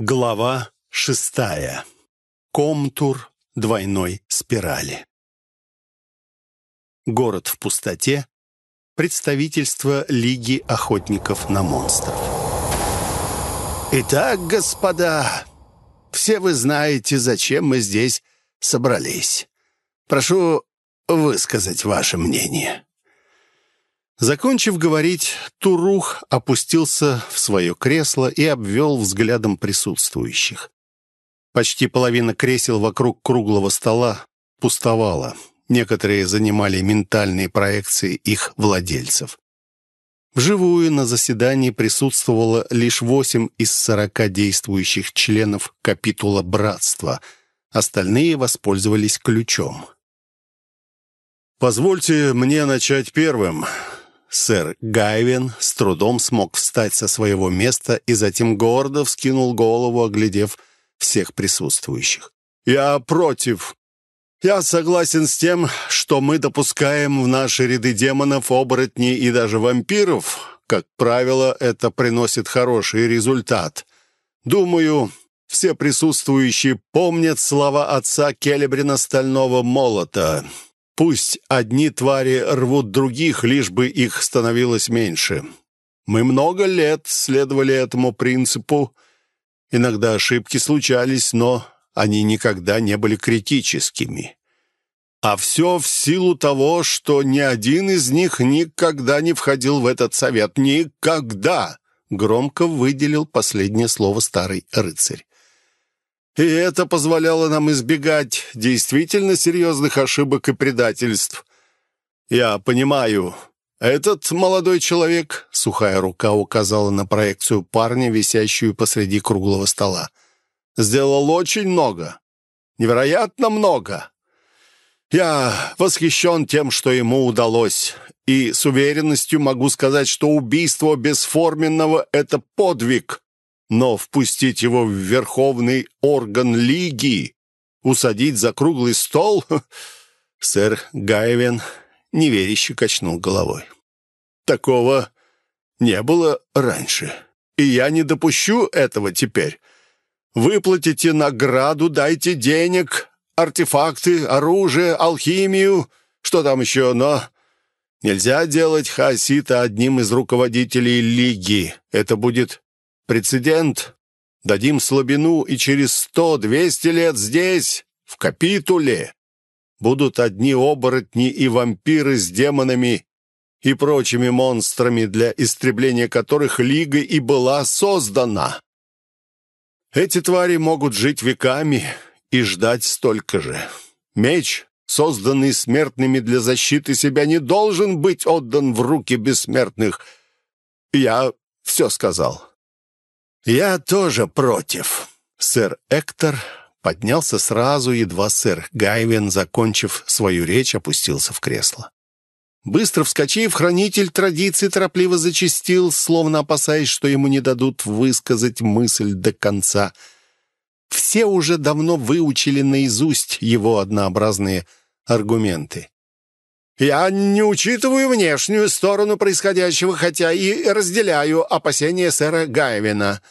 Глава шестая. Комтур двойной спирали. Город в пустоте. Представительство Лиги охотников на монстров. Итак, господа, все вы знаете, зачем мы здесь собрались. Прошу высказать ваше мнение. Закончив говорить, Турух опустился в свое кресло и обвел взглядом присутствующих. Почти половина кресел вокруг круглого стола пустовала. Некоторые занимали ментальные проекции их владельцев. Вживую на заседании присутствовало лишь восемь из сорока действующих членов капитула братства. Остальные воспользовались ключом. «Позвольте мне начать первым», Сэр Гайвин с трудом смог встать со своего места и затем гордо вскинул голову, оглядев всех присутствующих. «Я против. Я согласен с тем, что мы допускаем в наши ряды демонов, оборотней и даже вампиров. Как правило, это приносит хороший результат. Думаю, все присутствующие помнят слова отца Келебрина Стального Молота. Пусть одни твари рвут других, лишь бы их становилось меньше. Мы много лет следовали этому принципу. Иногда ошибки случались, но они никогда не были критическими. А все в силу того, что ни один из них никогда не входил в этот совет. Никогда! Громко выделил последнее слово старый рыцарь. И это позволяло нам избегать действительно серьезных ошибок и предательств. Я понимаю, этот молодой человек, сухая рука указала на проекцию парня, висящую посреди круглого стола, сделал очень много, невероятно много. Я восхищен тем, что ему удалось, и с уверенностью могу сказать, что убийство бесформенного — это подвиг, но впустить его в верховный орган лиги, усадить за круглый стол... Сэр Гайвен неверяще качнул головой. Такого не было раньше, и я не допущу этого теперь. Выплатите награду, дайте денег, артефакты, оружие, алхимию, что там еще, но... Нельзя делать Хасита одним из руководителей Лиги. Это будет Прецедент. Дадим слабину, и через сто-двести лет здесь, в капитуле, будут одни оборотни и вампиры с демонами и прочими монстрами, для истребления которых Лига и была создана. Эти твари могут жить веками и ждать столько же. Меч, созданный смертными для защиты себя, не должен быть отдан в руки бессмертных. Я все сказал. «Я тоже против». Сэр Эктор поднялся сразу, едва сэр Гайвен, закончив свою речь, опустился в кресло. Быстро вскочив, хранитель традиции торопливо зачастил, словно опасаясь, что ему не дадут высказать мысль до конца. Все уже давно выучили наизусть его однообразные аргументы. Я не учитываю внешнюю сторону происходящего, хотя и разделяю опасения сэра Гайвина.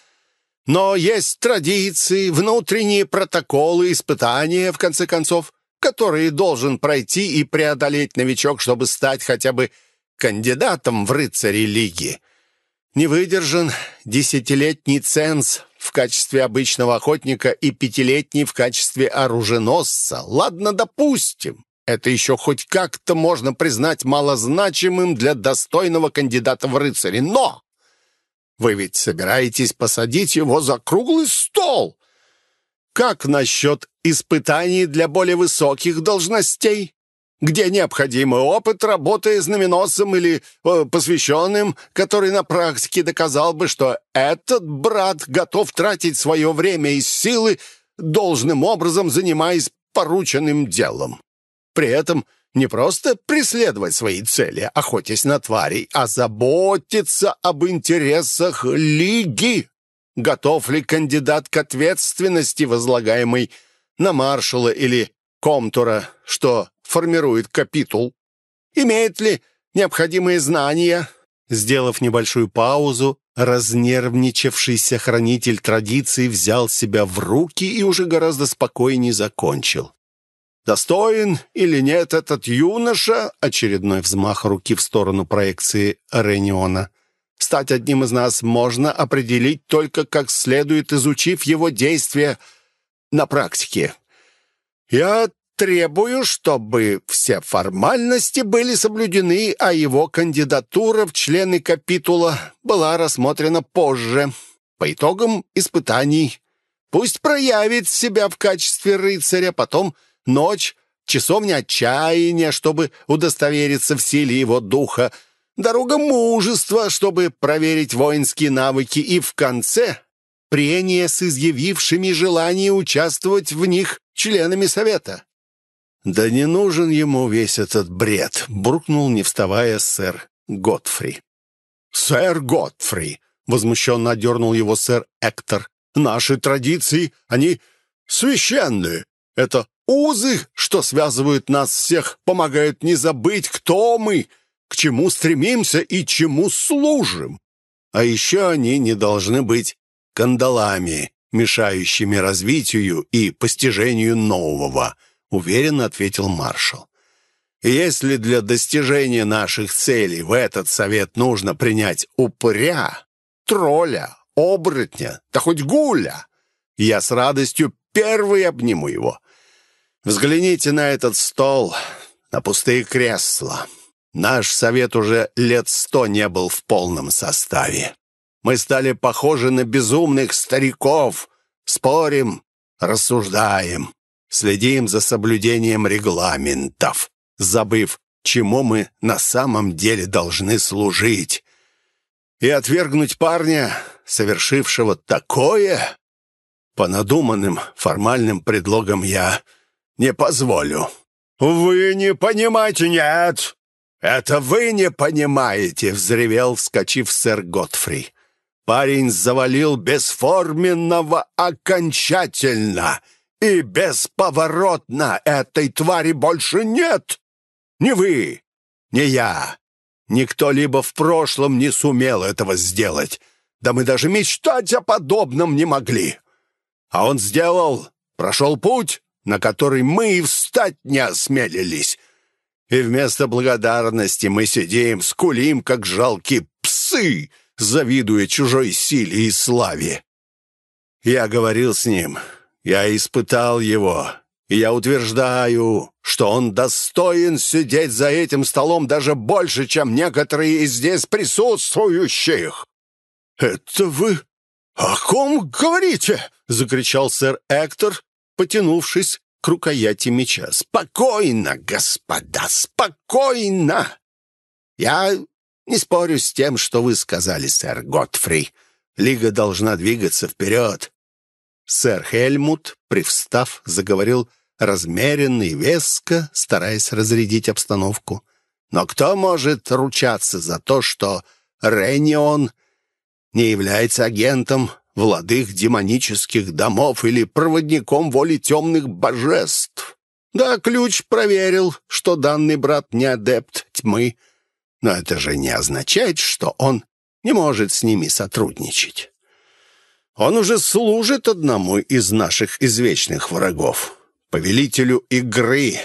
Но есть традиции, внутренние протоколы, испытания, в конце концов, которые должен пройти и преодолеть новичок, чтобы стать хотя бы кандидатом в рыцари лиги. Не выдержан десятилетний ценз в качестве обычного охотника и пятилетний в качестве оруженосца. Ладно, допустим. Это еще хоть как-то можно признать малозначимым для достойного кандидата в рыцари. Но вы ведь собираетесь посадить его за круглый стол. Как насчет испытаний для более высоких должностей? где необходимый опыт работы знаменосцем или э, посвященным, который на практике доказал бы, что этот брат готов тратить свое время и силы, должным образом занимаясь порученным делом. При этом не просто преследовать свои цели, охотясь на тварей, а заботиться об интересах Лиги. Готов ли кандидат к ответственности, возлагаемой на маршала или комтура, что формирует капитул? Имеет ли необходимые знания? Сделав небольшую паузу, разнервничавшийся хранитель традиций взял себя в руки и уже гораздо спокойнее закончил. Достоин или нет этот юноша, очередной взмах руки в сторону проекции Рениона, стать одним из нас можно определить только как следует, изучив его действия на практике. Я Требую, чтобы все формальности были соблюдены, а его кандидатура в члены капитула была рассмотрена позже, по итогам испытаний. Пусть проявит себя в качестве рыцаря, потом ночь, часовня отчаяния, чтобы удостовериться в силе его духа, дорога мужества, чтобы проверить воинские навыки, и в конце прение с изъявившими желание участвовать в них членами совета. «Да не нужен ему весь этот бред», — буркнул, не вставая, сэр Готфри. «Сэр Готфри!» — возмущенно одернул его сэр Эктор. «Наши традиции, они священные. Это узы, что связывают нас всех, помогают не забыть, кто мы, к чему стремимся и чему служим. А еще они не должны быть кандалами, мешающими развитию и постижению нового». — уверенно ответил маршал. «Если для достижения наших целей в этот совет нужно принять упыря, тролля, оборотня, да хоть гуля, я с радостью первый обниму его. Взгляните на этот стол, на пустые кресла. Наш совет уже лет сто не был в полном составе. Мы стали похожи на безумных стариков, спорим, рассуждаем, Следим за соблюдением регламентов, забыв, чему мы на самом деле должны служить. И отвергнуть парня, совершившего такое, по надуманным формальным предлогам я не позволю. «Вы не понимаете, нет! Это вы не понимаете!» — взревел, вскочив сэр Готфри. Парень завалил бесформенного окончательно — и бесповоротно этой твари больше нет. Ни вы, ни я, ни кто-либо в прошлом не сумел этого сделать. Да мы даже мечтать о подобном не могли. А он сделал, прошел путь, на который мы и встать не осмелились. И вместо благодарности мы сидим, скулим, как жалкие псы, завидуя чужой силе и славе. Я говорил с ним, я испытал его, и я утверждаю, что он достоин сидеть за этим столом даже больше, чем некоторые из здесь присутствующих». «Это вы о ком говорите?» — закричал сэр Эктор, потянувшись к рукояти меча. «Спокойно, господа, спокойно! Я не спорю с тем, что вы сказали, сэр Готфри. Лига должна двигаться вперед. Сэр Хельмут, привстав, заговорил размеренно и веско, стараясь разрядить обстановку. «Но кто может ручаться за то, что Ренион не является агентом владых демонических домов или проводником воли темных божеств? Да, ключ проверил, что данный брат не адепт тьмы, но это же не означает, что он не может с ними сотрудничать». Он уже служит одному из наших извечных врагов, повелителю игры.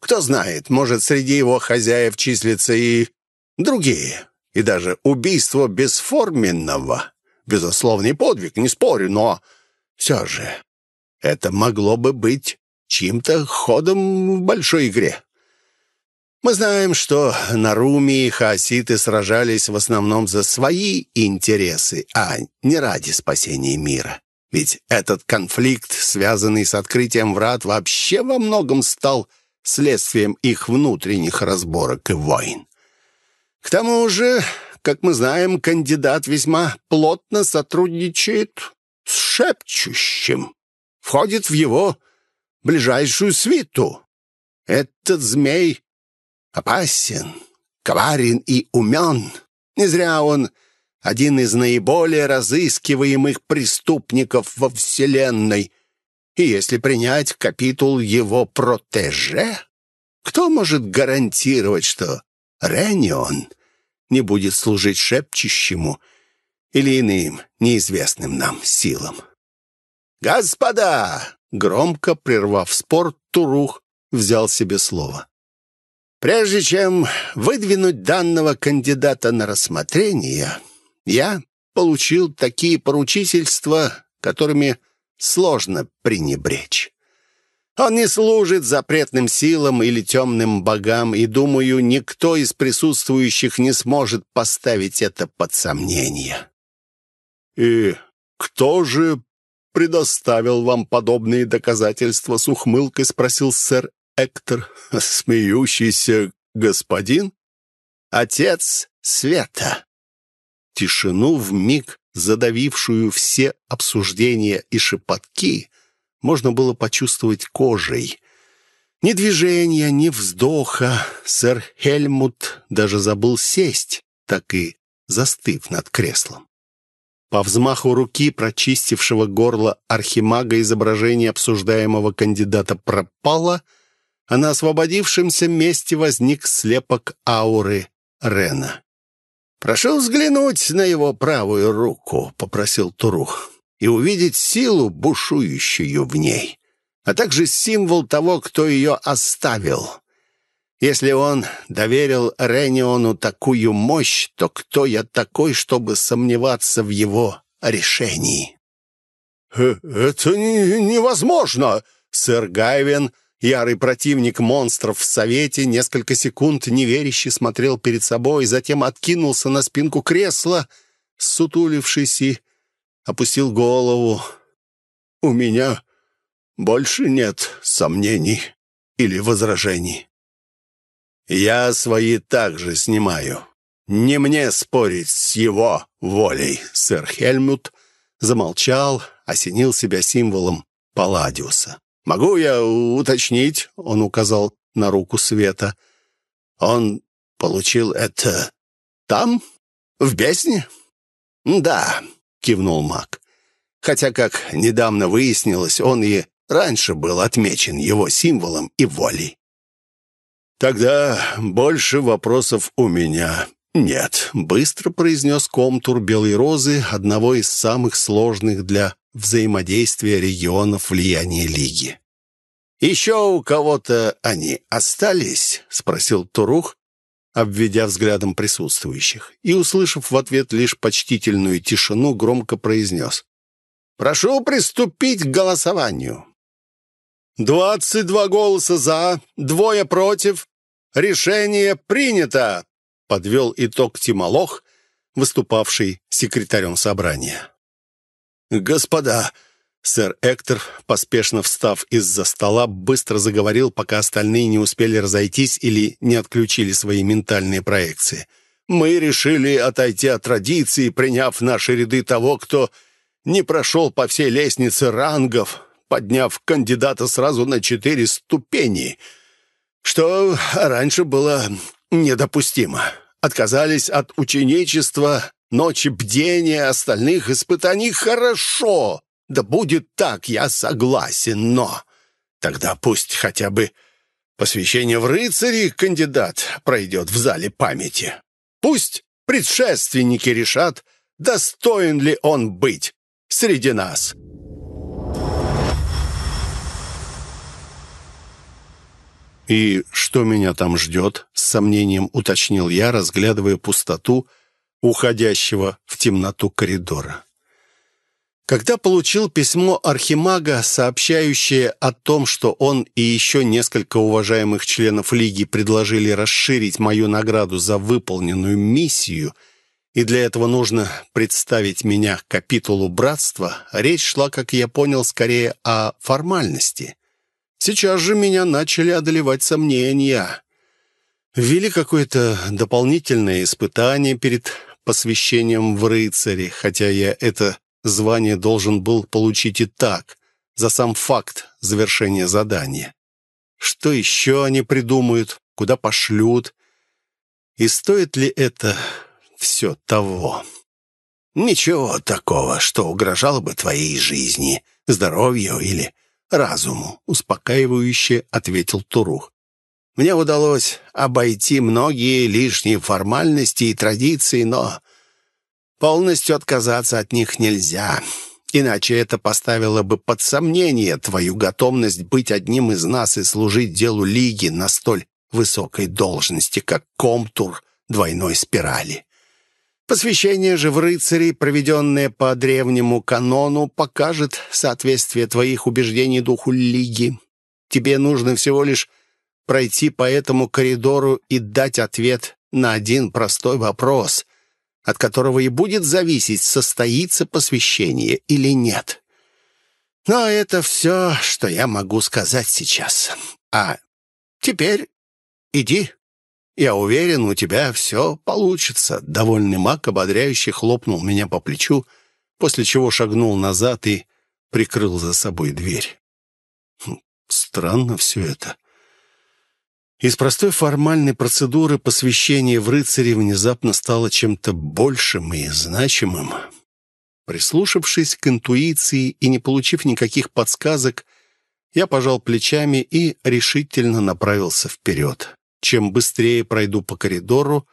Кто знает, может, среди его хозяев числятся и другие, и даже убийство бесформенного. Безусловный подвиг, не спорю, но все же это могло бы быть чьим-то ходом в большой игре. Мы знаем, что Наруми и хаоситы сражались в основном за свои интересы, а не ради спасения мира. Ведь этот конфликт, связанный с открытием врат, вообще во многом стал следствием их внутренних разборок и войн. К тому же, как мы знаем, кандидат весьма плотно сотрудничает с шепчущим, входит в его ближайшую свиту. Этот змей опасен, коварен и умен. Не зря он один из наиболее разыскиваемых преступников во Вселенной. И если принять капитул его протеже, кто может гарантировать, что Ренион не будет служить шепчущему или иным, неизвестным нам силам. «Господа!» — громко прервав спор, Турух взял себе слово. «Прежде чем выдвинуть данного кандидата на рассмотрение, я получил такие поручительства, которыми сложно пренебречь. Он не служит запретным силам или темным богам, и, думаю, никто из присутствующих не сможет поставить это под сомнение. «И кто же предоставил вам подобные доказательства?» — с ухмылкой спросил сэр Эктор. «Смеющийся господин?» «Отец Света». Тишину в миг задавившую все обсуждения и шепотки, можно было почувствовать кожей. Ни движения, ни вздоха. Сэр Хельмут даже забыл сесть, так и застыв над креслом. По взмаху руки, прочистившего горло архимага, изображение обсуждаемого кандидата пропало, а на освободившемся месте возник слепок ауры Рена. «Прошу взглянуть на его правую руку», — попросил Турух и увидеть силу, бушующую в ней, а также символ того, кто ее оставил. Если он доверил Рениону такую мощь, то кто я такой, чтобы сомневаться в его решении? «Э, «Это невозможно!» Сэр Гайвен, ярый противник монстров в Совете, несколько секунд неверяще смотрел перед собой, затем откинулся на спинку кресла, сутулившись и опустил голову. «У меня больше нет сомнений или возражений. Я свои также снимаю. Не мне спорить с его волей». Сэр Хельмут замолчал, осенил себя символом Палладиуса. «Могу я уточнить?» — он указал на руку Света. «Он получил это там, в бездне?» «Да, кивнул маг. Хотя, как недавно выяснилось, он и раньше был отмечен его символом и волей. «Тогда больше вопросов у меня нет», — быстро произнес комтур Белой Розы, одного из самых сложных для взаимодействия регионов влияния Лиги. «Еще у кого-то они остались?» — спросил Турух, обведя взглядом присутствующих, и, услышав в ответ лишь почтительную тишину, громко произнес. «Прошу приступить к голосованию». «Двадцать два голоса за, двое против. Решение принято!» — подвел итог Тимолох, выступавший секретарем собрания. «Господа!» Сэр Эктор, поспешно встав из-за стола, быстро заговорил, пока остальные не успели разойтись или не отключили свои ментальные проекции. «Мы решили отойти от традиции, приняв наши ряды того, кто не прошел по всей лестнице рангов, подняв кандидата сразу на четыре ступени, что раньше было недопустимо. Отказались от ученичества, ночи бдения, остальных испытаний хорошо». Да будет так, я согласен, но... Тогда пусть хотя бы посвящение в рыцари кандидат пройдет в зале памяти. Пусть предшественники решат, достоин ли он быть среди нас. «И что меня там ждет?» — с сомнением уточнил я, разглядывая пустоту уходящего в темноту коридора. Когда получил письмо Архимага, сообщающее о том, что он и еще несколько уважаемых членов Лиги предложили расширить мою награду за выполненную миссию, и для этого нужно представить меня к капитулу братства, речь шла, как я понял, скорее о формальности. Сейчас же меня начали одолевать сомнения. Ввели какое-то дополнительное испытание перед посвящением в рыцари, хотя я это Звание должен был получить и так, за сам факт завершения задания. Что еще они придумают, куда пошлют? И стоит ли это все того? Ничего такого, что угрожало бы твоей жизни, здоровью или разуму, успокаивающе ответил Турух. Мне удалось обойти многие лишние формальности и традиции, но Полностью отказаться от них нельзя, иначе это поставило бы под сомнение твою готовность быть одним из нас и служить делу Лиги на столь высокой должности, как комтур двойной спирали. Посвящение же в рыцари, проведенное по древнему канону, покажет соответствие твоих убеждений духу Лиги. Тебе нужно всего лишь пройти по этому коридору и дать ответ на один простой вопрос, от которого и будет зависеть, состоится посвящение или нет. Но это все, что я могу сказать сейчас. А теперь иди. Я уверен, у тебя все получится». Довольный маг ободряюще хлопнул меня по плечу, после чего шагнул назад и прикрыл за собой дверь. Хм, странно все это. Из простой формальной процедуры посвящение в рыцаре внезапно стало чем-то большим и значимым. Прислушавшись к интуиции и не получив никаких подсказок, я пожал плечами и решительно направился вперед. Чем быстрее пройду по коридору,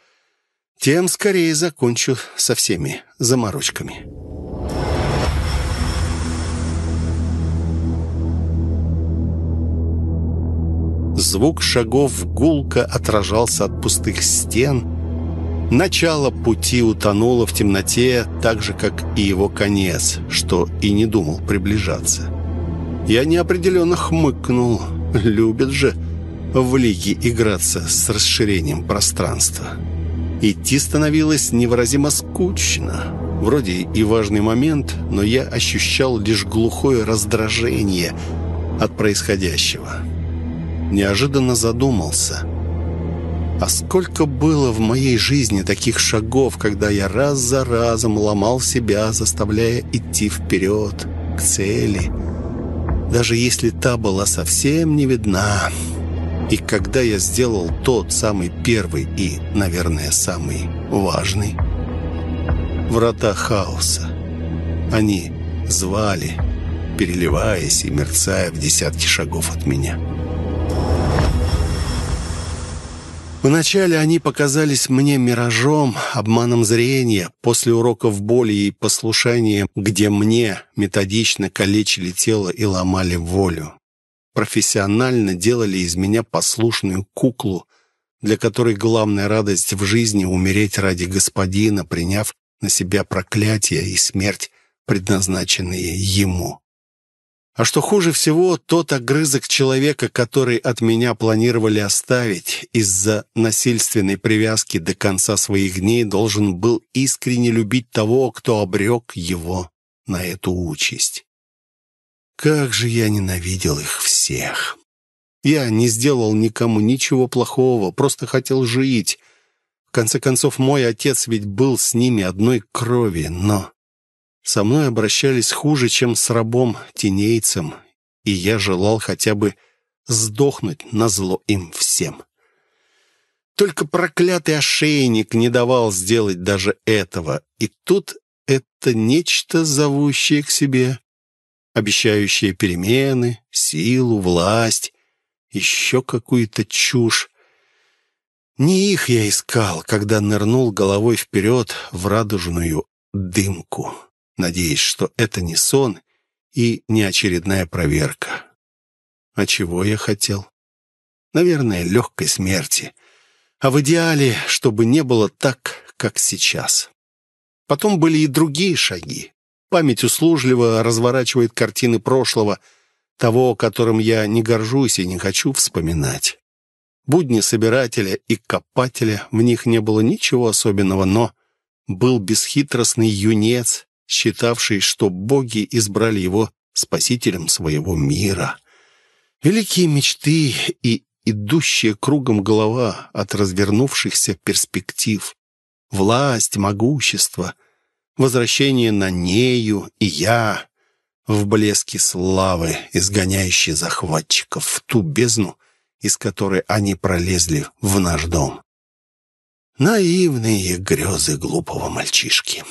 тем скорее закончу со всеми заморочками. Звук шагов гулко отражался от пустых стен. Начало пути утонуло в темноте, так же, как и его конец, что и не думал приближаться. Я неопределенно хмыкнул. Любит же в лиге играться с расширением пространства. Идти становилось невыразимо скучно. Вроде и важный момент, но я ощущал лишь глухое раздражение от происходящего неожиданно задумался. А сколько было в моей жизни таких шагов, когда я раз за разом ломал себя, заставляя идти вперед, к цели, даже если та была совсем не видна. И когда я сделал тот самый первый и, наверное, самый важный, врата хаоса, они звали, переливаясь и мерцая в десятки шагов от меня. Вначале они показались мне миражом, обманом зрения, после уроков боли и послушания, где мне методично калечили тело и ломали волю. Профессионально делали из меня послушную куклу, для которой главная радость в жизни — умереть ради господина, приняв на себя проклятие и смерть, предназначенные ему. А что хуже всего, тот огрызок человека, который от меня планировали оставить из-за насильственной привязки до конца своих дней, должен был искренне любить того, кто обрек его на эту участь. Как же я ненавидел их всех! Я не сделал никому ничего плохого, просто хотел жить. В конце концов, мой отец ведь был с ними одной крови, но со мной обращались хуже, чем с рабом-тенейцем, и я желал хотя бы сдохнуть на зло им всем. Только проклятый ошейник не давал сделать даже этого, и тут это нечто, зовущее к себе, обещающее перемены, силу, власть, еще какую-то чушь. Не их я искал, когда нырнул головой вперед в радужную дымку надеясь, что это не сон и не очередная проверка. А чего я хотел? Наверное, легкой смерти. А в идеале, чтобы не было так, как сейчас. Потом были и другие шаги. Память услужливо разворачивает картины прошлого, того, которым я не горжусь и не хочу вспоминать. Будни собирателя и копателя, в них не было ничего особенного, но был бесхитростный юнец, считавший, что боги избрали его спасителем своего мира. Великие мечты и идущая кругом голова от развернувшихся перспектив. Власть, могущество, возвращение на нею и я в блеске славы, изгоняющий захватчиков в ту бездну, из которой они пролезли в наш дом. Наивные грезы глупого мальчишки.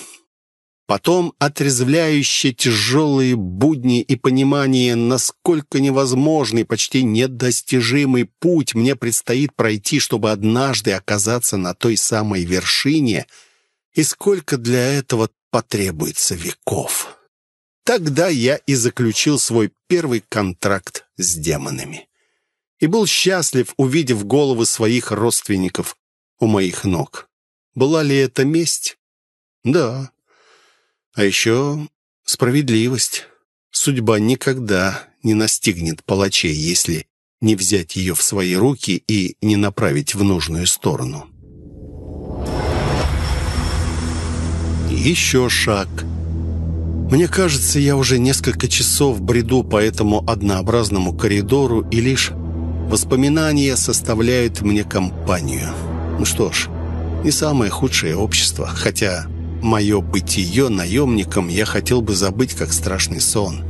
Потом отрезвляющие тяжелые будни и понимание, насколько невозможный, почти недостижимый путь мне предстоит пройти, чтобы однажды оказаться на той самой вершине, И сколько для этого потребуется веков. Тогда я и заключил свой первый контракт с демонами. И был счастлив, увидев головы своих родственников у моих ног. Была ли это месть? Да. А еще справедливость. Судьба никогда не настигнет палачей, если не взять ее в свои руки и не направить в нужную сторону. Еще шаг. Мне кажется, я уже несколько часов бреду по этому однообразному коридору, и лишь воспоминания составляют мне компанию. Ну что ж, не самое худшее общество, хотя мое бытие наемником я хотел бы забыть, как страшный сон.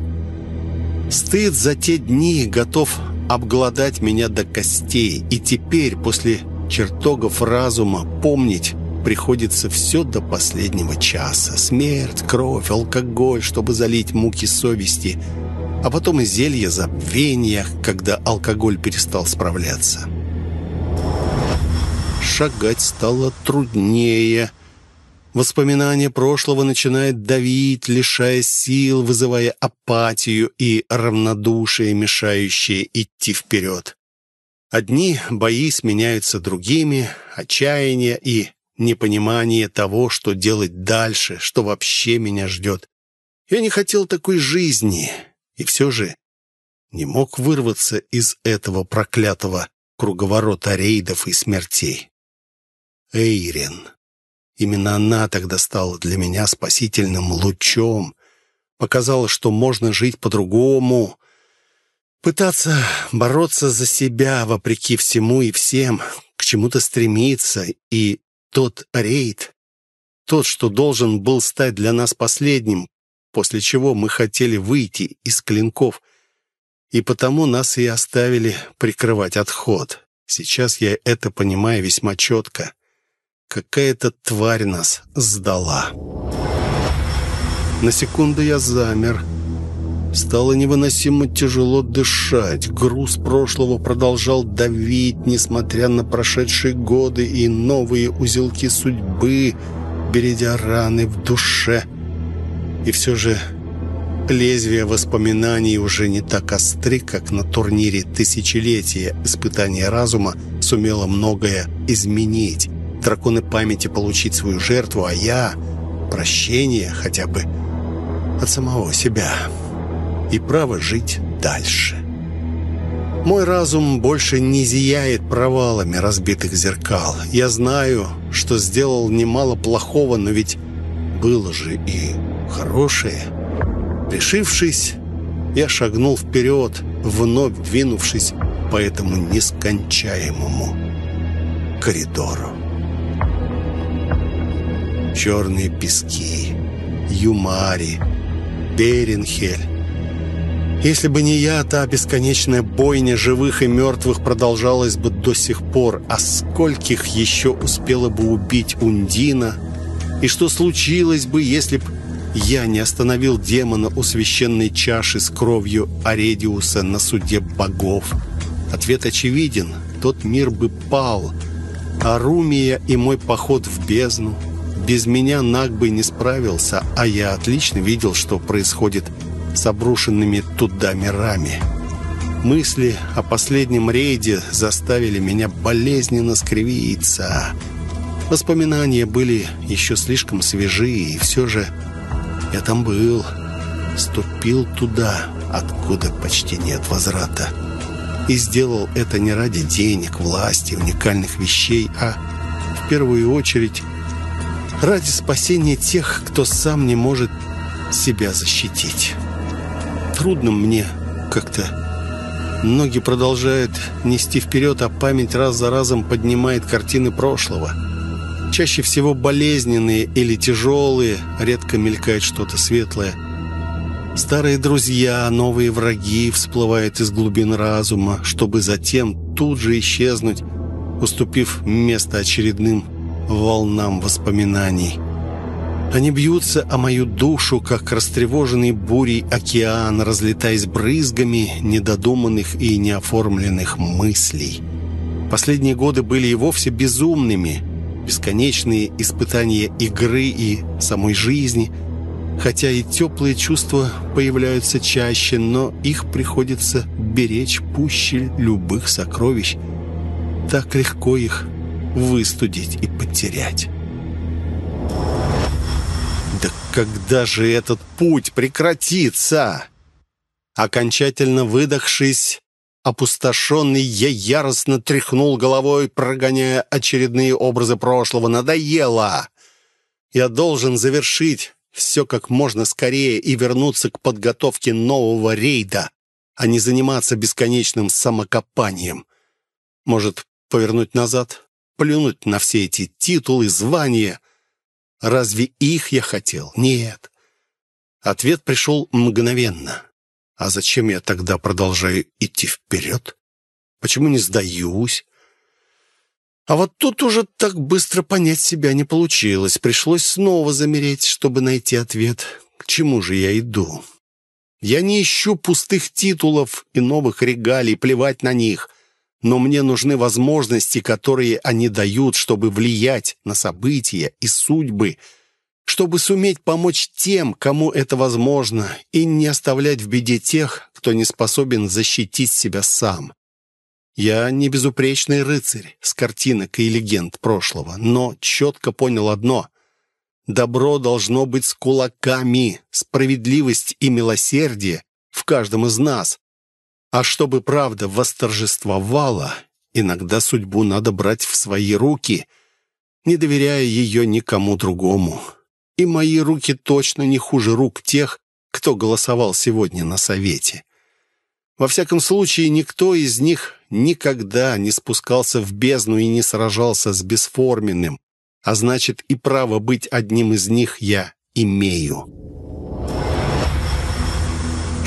Стыд за те дни готов обглодать меня до костей, и теперь, после чертогов разума, помнить приходится все до последнего часа. Смерть, кровь, алкоголь, чтобы залить муки совести, а потом и зелье забвения, когда алкоголь перестал справляться. Шагать стало труднее. Воспоминание прошлого начинает давить, лишая сил, вызывая апатию и равнодушие, мешающее идти вперед. Одни бои сменяются другими, отчаяние и непонимание того, что делать дальше, что вообще меня ждет. Я не хотел такой жизни, и все же не мог вырваться из этого проклятого круговорота рейдов и смертей. Эйрен. Именно она тогда стала для меня спасительным лучом. Показала, что можно жить по-другому. Пытаться бороться за себя, вопреки всему и всем, к чему-то стремиться и тот рейд, тот, что должен был стать для нас последним, после чего мы хотели выйти из клинков, и потому нас и оставили прикрывать отход. Сейчас я это понимаю весьма четко. Какая-то тварь нас сдала. На секунду я замер. Стало невыносимо тяжело дышать. Груз прошлого продолжал давить, несмотря на прошедшие годы и новые узелки судьбы, бередя раны в душе. И все же лезвие воспоминаний уже не так остры, как на турнире тысячелетия. Испытание разума сумело многое изменить. Драконы памяти получить свою жертву, а я — прощение хотя бы от самого себя и право жить дальше. Мой разум больше не зияет провалами разбитых зеркал. Я знаю, что сделал немало плохого, но ведь было же и хорошее. Решившись, я шагнул вперед, вновь двинувшись по этому нескончаемому коридору. Черные пески, Юмари, Беренхель, если бы не я, та бесконечная бойня живых и мертвых продолжалась бы до сих пор, а скольких еще успела бы убить Ундина? И что случилось бы, если б я не остановил демона у священной чаши с кровью Аредиуса на суде богов? Ответ очевиден. Тот мир бы пал. А Румия и мой поход в бездну. Без меня Наг бы не справился, а я отлично видел, что происходит с обрушенными туда мирами. Мысли о последнем рейде заставили меня болезненно скривиться. Воспоминания были еще слишком свежи, и все же я там был, ступил туда, откуда почти нет возврата. И сделал это не ради денег, власти, уникальных вещей, а в первую очередь ради спасения тех, кто сам не может себя защитить трудно мне как-то. Ноги продолжают нести вперед, а память раз за разом поднимает картины прошлого. Чаще всего болезненные или тяжелые, редко мелькает что-то светлое. Старые друзья, новые враги всплывают из глубин разума, чтобы затем тут же исчезнуть, уступив место очередным волнам воспоминаний. Они бьются о мою душу, как растревоженный бурей океан, разлетаясь брызгами недодуманных и неоформленных мыслей. Последние годы были и вовсе безумными. бесконечные испытания игры и самой жизни. Хотя и теплые чувства появляются чаще, но их приходится беречь пуще любых сокровищ. Так легко их выстудить и потерять. Да когда же этот путь прекратится? Окончательно выдохшись, опустошенный, я яростно тряхнул головой, прогоняя очередные образы прошлого. Надоело! Я должен завершить все как можно скорее и вернуться к подготовке нового рейда, а не заниматься бесконечным самокопанием. Может, повернуть назад, плюнуть на все эти титулы, звания? Разве их я хотел? Нет. Ответ пришел мгновенно. А зачем я тогда продолжаю идти вперед? Почему не сдаюсь? А вот тут уже так быстро понять себя не получилось. Пришлось снова замереть, чтобы найти ответ. К чему же я иду? Я не ищу пустых титулов и новых регалий, плевать на них. Но мне нужны возможности, которые они дают, чтобы влиять на события и судьбы – чтобы суметь помочь тем, кому это возможно, и не оставлять в беде тех, кто не способен защитить себя сам. Я не безупречный рыцарь с картинок и легенд прошлого, но четко понял одно — добро должно быть с кулаками, справедливость и милосердие в каждом из нас. А чтобы правда восторжествовала, иногда судьбу надо брать в свои руки, не доверяя ее никому другому и мои руки точно не хуже рук тех, кто голосовал сегодня на совете. Во всяком случае, никто из них никогда не спускался в бездну и не сражался с бесформенным, а значит и право быть одним из них я имею.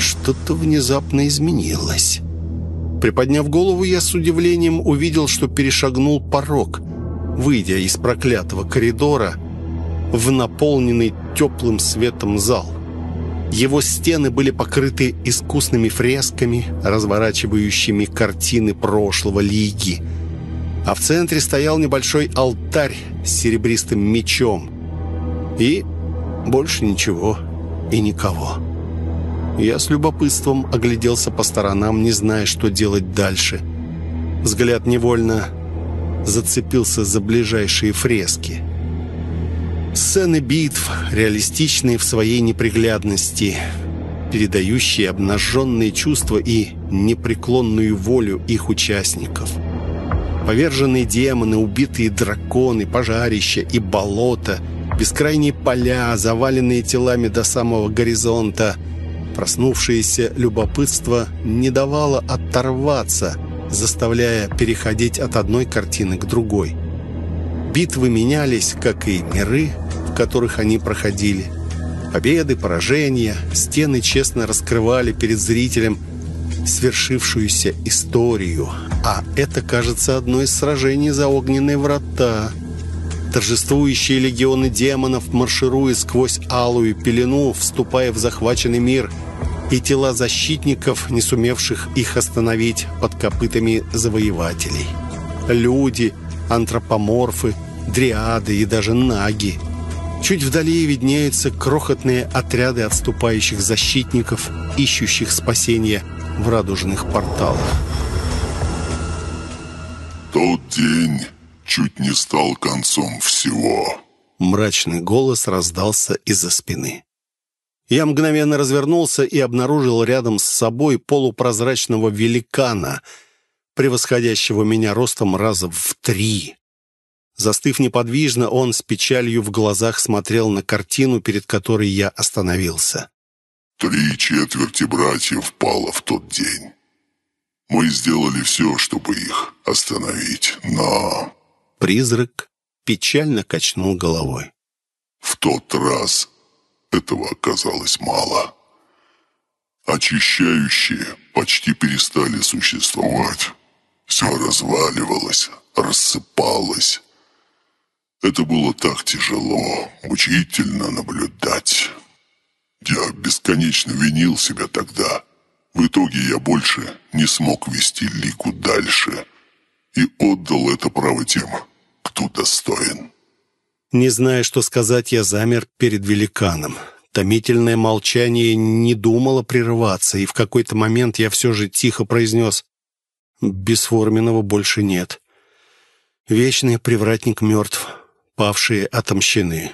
Что-то внезапно изменилось. Приподняв голову, я с удивлением увидел, что перешагнул порог. Выйдя из проклятого коридора, в наполненный теплым светом зал. Его стены были покрыты искусными фресками, разворачивающими картины прошлого лиги. А в центре стоял небольшой алтарь с серебристым мечом. И больше ничего и никого. Я с любопытством огляделся по сторонам, не зная, что делать дальше. Взгляд невольно зацепился за ближайшие фрески – Сцены битв, реалистичные в своей неприглядности, передающие обнаженные чувства и непреклонную волю их участников. Поверженные демоны, убитые драконы, пожарища и болота, бескрайние поля, заваленные телами до самого горизонта. Проснувшееся любопытство не давало оторваться, заставляя переходить от одной картины к другой. Битвы менялись, как и миры, в которых они проходили. Победы, поражения, стены честно раскрывали перед зрителем свершившуюся историю. А это, кажется, одно из сражений за огненные врата. Торжествующие легионы демонов, маршируя сквозь алую пелену, вступая в захваченный мир, и тела защитников, не сумевших их остановить под копытами завоевателей. Люди, антропоморфы, дриады и даже наги – Чуть вдали виднеются крохотные отряды отступающих защитников, ищущих спасения в радужных порталах. Тот день чуть не стал концом всего. Мрачный голос раздался из-за спины. Я мгновенно развернулся и обнаружил рядом с собой полупрозрачного великана, превосходящего меня ростом раза в три. Застыв неподвижно, он с печалью в глазах смотрел на картину, перед которой я остановился. «Три четверти братьев пало в тот день. Мы сделали все, чтобы их остановить, но...» Призрак печально качнул головой. «В тот раз этого оказалось мало. Очищающие почти перестали существовать. Все разваливалось, рассыпалось». Это было так тяжело, мучительно наблюдать. Я бесконечно винил себя тогда. В итоге я больше не смог вести Лику дальше и отдал это право тем, кто достоин. Не зная, что сказать, я замер перед великаном. Томительное молчание не думало прерываться, и в какой-то момент я все же тихо произнес «Бесформенного больше нет. Вечный привратник мертв, павшие отомщены».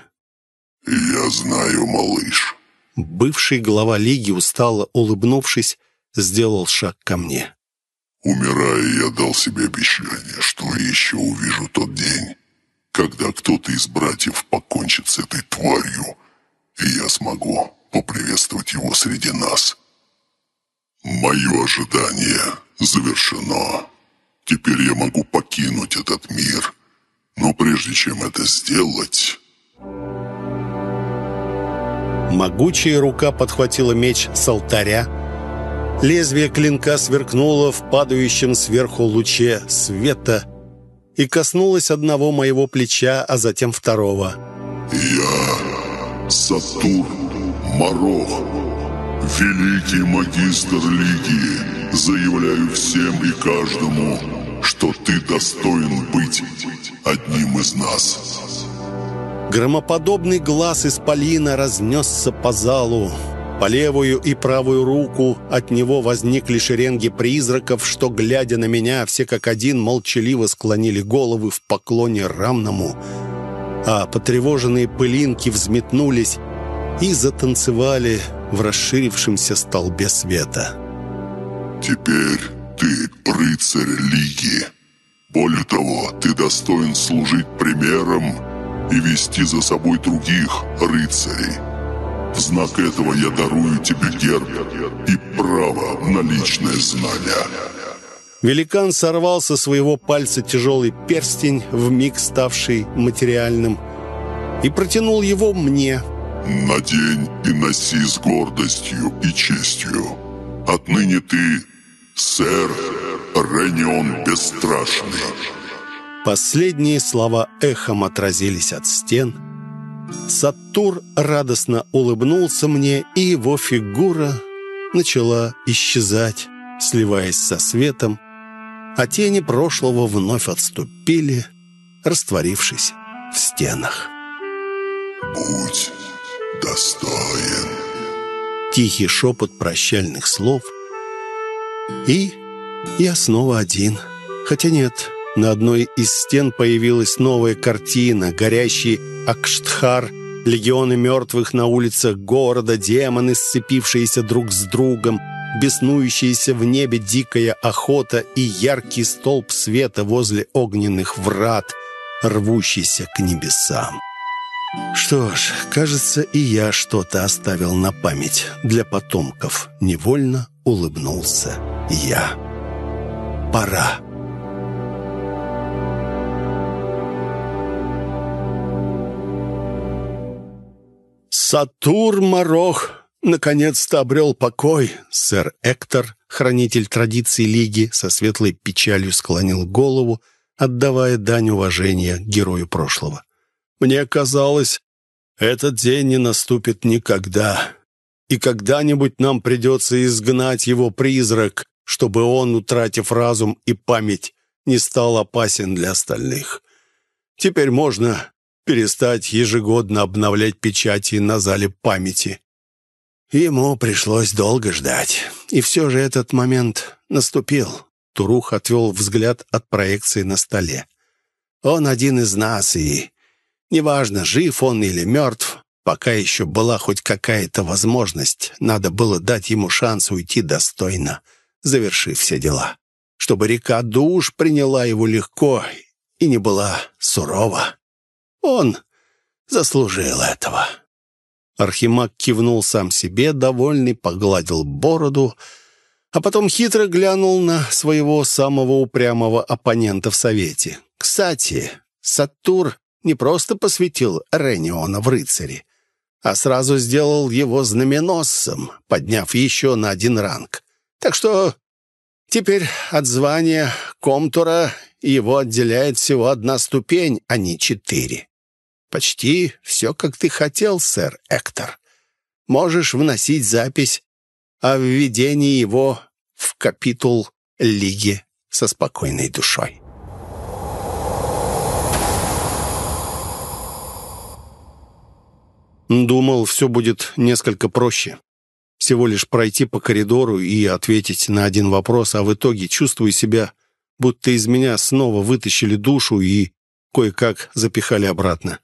«Я знаю, малыш». Бывший глава лиги, устало улыбнувшись, сделал шаг ко мне. «Умирая, я дал себе обещание, что еще увижу тот день, когда кто-то из братьев покончит с этой тварью, и я смогу поприветствовать его среди нас. Мое ожидание завершено. Теперь я могу покинуть этот мир. Но прежде чем это сделать... Могучая рука подхватила меч с алтаря. Лезвие клинка сверкнуло в падающем сверху луче света и коснулось одного моего плеча, а затем второго. «Я Сатурн Марох, великий магистр Лиги, заявляю всем и каждому, что ты достоин быть одним из нас». Громоподобный глаз исполина разнесся по залу. По левую и правую руку от него возникли шеренги призраков, что, глядя на меня, все как один молчаливо склонили головы в поклоне равному, а потревоженные пылинки взметнулись и затанцевали в расширившемся столбе света. «Теперь ты рыцарь Лиги. Более того, ты достоин служить примером и вести за собой других рыцарей. В знак этого я дарую тебе герб и право на личное знание». Великан сорвал со своего пальца тяжелый перстень, вмиг ставший материальным, и протянул его мне. «Надень и носи с гордостью и честью. Отныне ты сэр Ренион Бесстрашный». Последние слова эхом отразились от стен. Сатур радостно улыбнулся мне, и его фигура начала исчезать, сливаясь со светом, а тени прошлого вновь отступили, растворившись в стенах. «Будь достоин». Тихий шепот прощальных слов. И я снова один. Хотя нет, на одной из стен появилась новая картина. Горящий Акштхар, легионы мертвых на улицах города, демоны, сцепившиеся друг с другом, беснующаяся в небе дикая охота и яркий столб света возле огненных врат, рвущийся к небесам. Что ж, кажется, и я что-то оставил на память для потомков. Невольно улыбнулся я. Пора. Сатур Марох наконец-то обрел покой. Сэр Эктор, хранитель традиций Лиги, со светлой печалью склонил голову, отдавая дань уважения герою прошлого. Мне казалось, этот день не наступит никогда. И когда-нибудь нам придется изгнать его призрак, чтобы он, утратив разум и память, не стал опасен для остальных. Теперь можно перестать ежегодно обновлять печати на зале памяти. Ему пришлось долго ждать. И все же этот момент наступил. Турух отвел взгляд от проекции на столе. Он один из нас, и Неважно, жив он или мертв, пока еще была хоть какая-то возможность, надо было дать ему шанс уйти достойно, завершив все дела. Чтобы река душ приняла его легко и не была сурова. Он заслужил этого. Архимаг кивнул сам себе, довольный, погладил бороду, а потом хитро глянул на своего самого упрямого оппонента в Совете. «Кстати, Сатур не просто посвятил Рениона в рыцари, а сразу сделал его знаменосцем, подняв еще на один ранг. Так что теперь от звания комтура его отделяет всего одна ступень, а не четыре. «Почти все, как ты хотел, сэр Эктор. Можешь вносить запись о введении его в капитул Лиги со спокойной душой». Думал, все будет несколько проще. Всего лишь пройти по коридору и ответить на один вопрос, а в итоге чувствую себя, будто из меня снова вытащили душу и кое-как запихали обратно.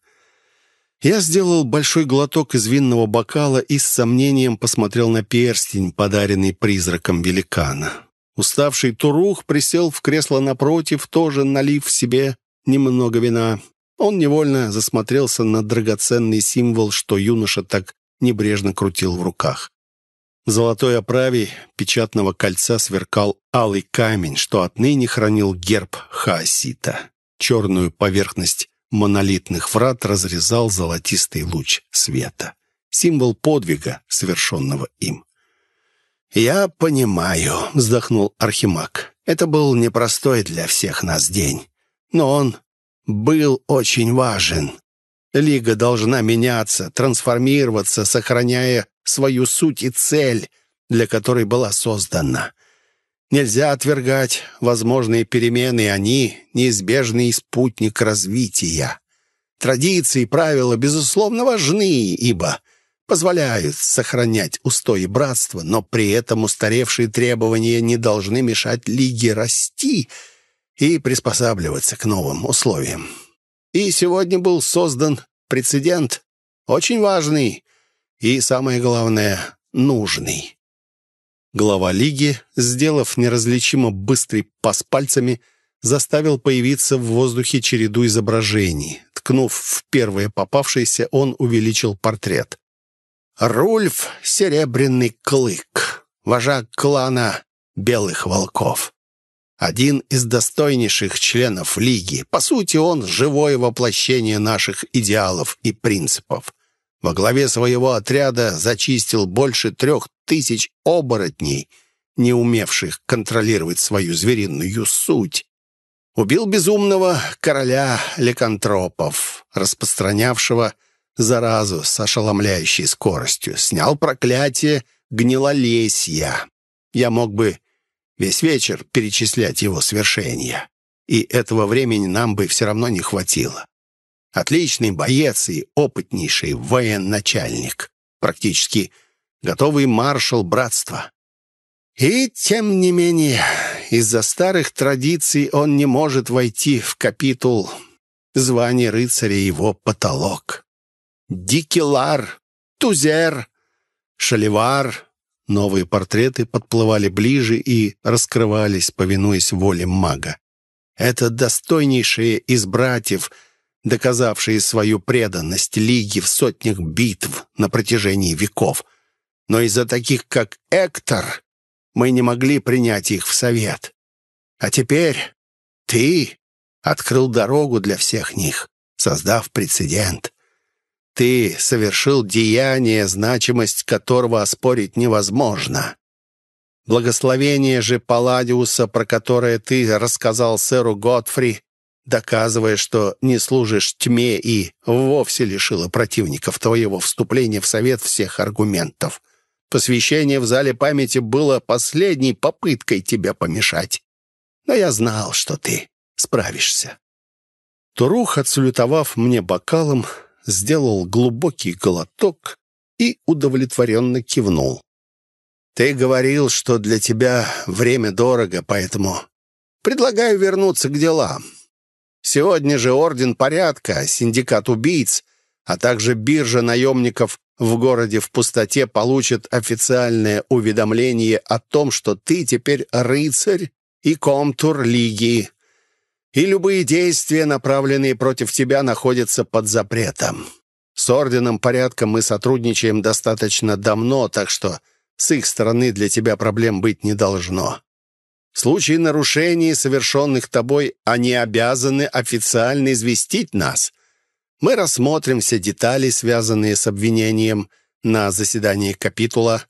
Я сделал большой глоток из винного бокала и с сомнением посмотрел на перстень, подаренный призраком великана. Уставший Турух присел в кресло напротив, тоже налив себе немного вина. Он невольно засмотрелся на драгоценный символ, что юноша так небрежно крутил в руках. В золотой оправе печатного кольца сверкал алый камень, что отныне хранил герб Хаосита. Черную поверхность монолитных врат разрезал золотистый луч света. Символ подвига, совершенного им. «Я понимаю», — вздохнул Архимаг. «Это был непростой для всех нас день. Но он был очень важен. Лига должна меняться, трансформироваться, сохраняя свою суть и цель, для которой была создана. Нельзя отвергать возможные перемены, они — неизбежный спутник развития. Традиции и правила, безусловно, важны, ибо позволяют сохранять устои братства, но при этом устаревшие требования не должны мешать Лиге расти и приспосабливаться к новым условиям. И сегодня был создан прецедент, очень важный и, самое главное, нужный. Глава лиги, сделав неразличимо быстрый пас пальцами, заставил появиться в воздухе череду изображений. Ткнув в первое попавшееся, он увеличил портрет. Рульф — Серебряный Клык, вожак клана Белых Волков. Один из достойнейших членов Лиги. По сути, он — живое воплощение наших идеалов и принципов. Во главе своего отряда зачистил больше трех тысяч оборотней, не умевших контролировать свою звериную суть. Убил безумного короля лекантропов, распространявшего заразу с ошеломляющей скоростью. Снял проклятие гнилолесья. Я мог бы весь вечер перечислять его свершения. И этого времени нам бы все равно не хватило. Отличный боец и опытнейший военачальник. Практически готовый маршал братства. И, тем не менее, из-за старых традиций он не может войти в капитул. Звание рыцаря его потолок. Дикилар, Тузер, Шаливар. Новые портреты подплывали ближе и раскрывались, повинуясь воле мага. Это достойнейшие из братьев — доказавшие свою преданность Лиге в сотнях битв на протяжении веков. Но из-за таких, как Эктор, мы не могли принять их в совет. А теперь ты открыл дорогу для всех них, создав прецедент. Ты совершил деяние, значимость которого оспорить невозможно. Благословение же Палладиуса, про которое ты рассказал сэру Готфри, доказывая, что не служишь тьме и вовсе лишила противников твоего вступления в совет всех аргументов. Посвящение в зале памяти было последней попыткой тебя помешать. Но я знал, что ты справишься». Турух, отсалютовав мне бокалом, сделал глубокий глоток и удовлетворенно кивнул. «Ты говорил, что для тебя время дорого, поэтому предлагаю вернуться к делам. Сегодня же Орден Порядка, Синдикат Убийц, а также биржа наемников в городе в пустоте получат официальное уведомление о том, что ты теперь рыцарь и комтур Лиги, и любые действия, направленные против тебя, находятся под запретом. С Орденом Порядка мы сотрудничаем достаточно давно, так что с их стороны для тебя проблем быть не должно. В случае нарушений, совершенных тобой, они обязаны официально известить нас. Мы рассмотрим все детали, связанные с обвинением на заседании капитула,